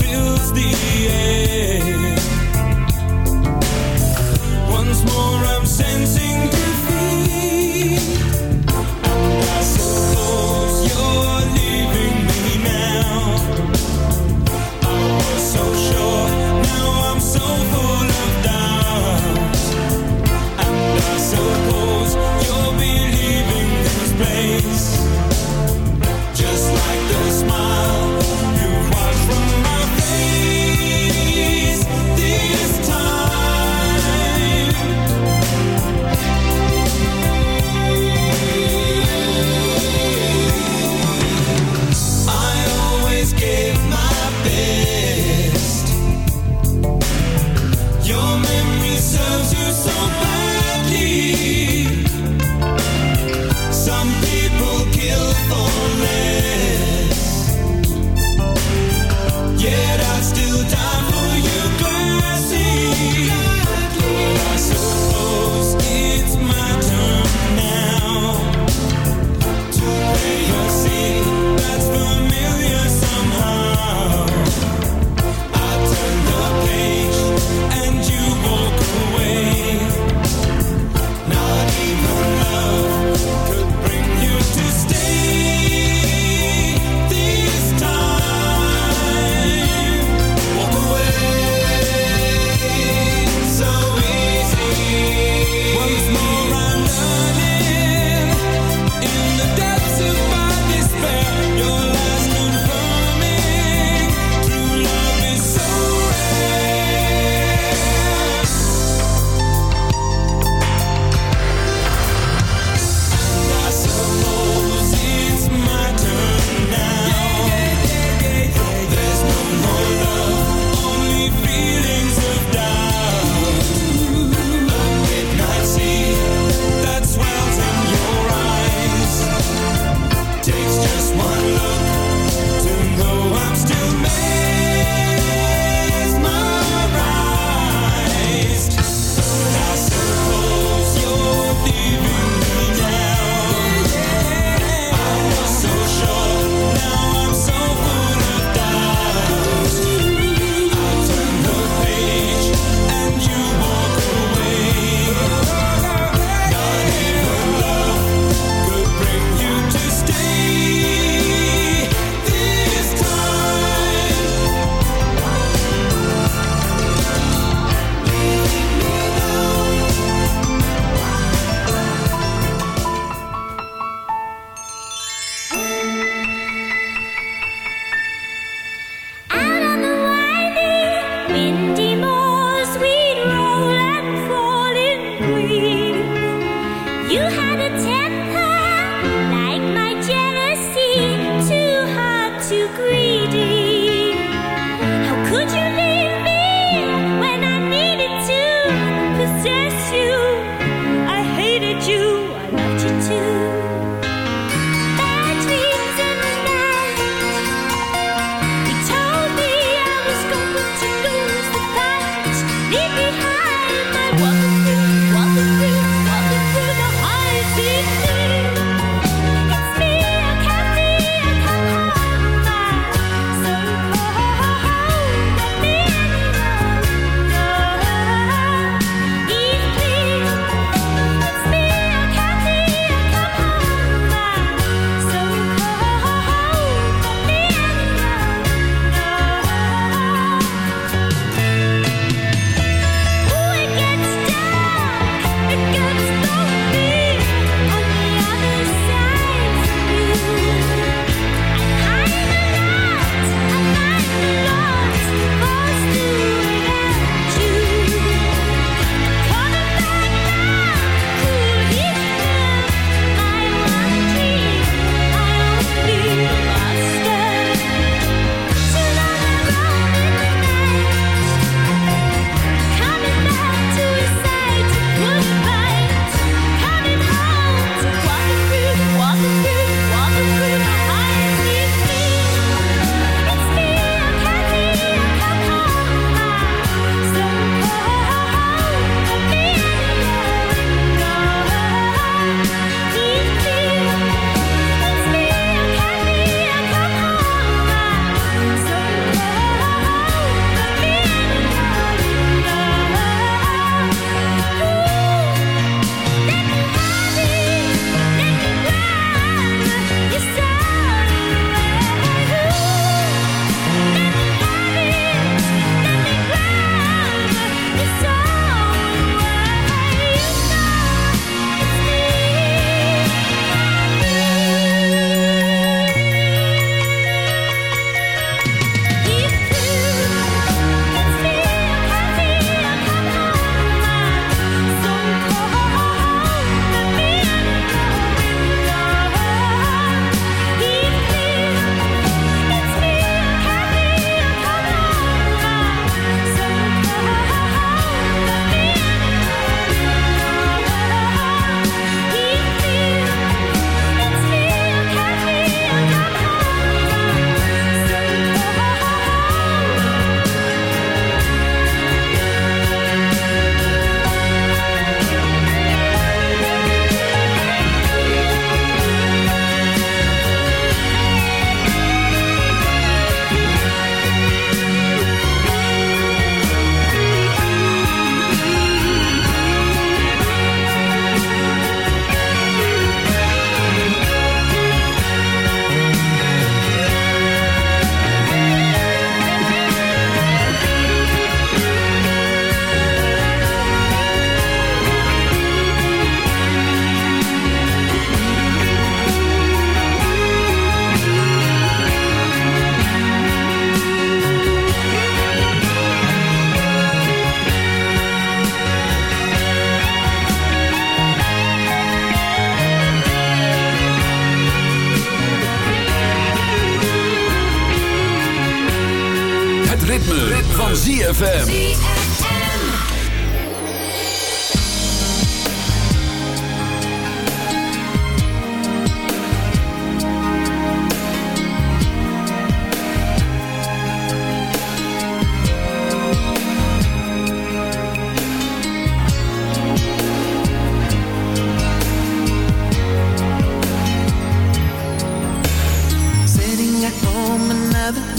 Fills the air.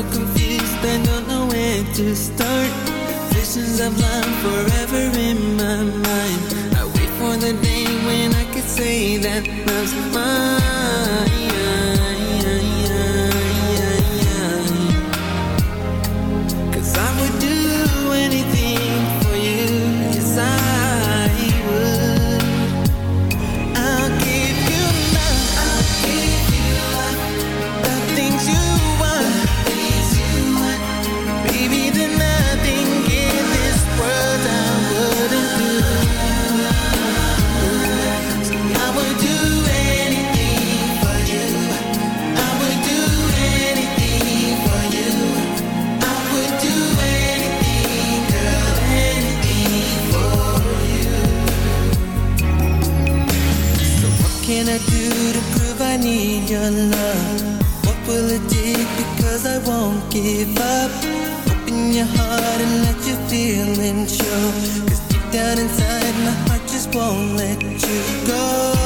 so confused, I don't know where to start. Visions of love forever in my mind. I wait for the day when I can say that love's mine give up. Open your heart and let your feelings show. Cause deep down inside, my heart just won't let you go.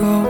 Marco?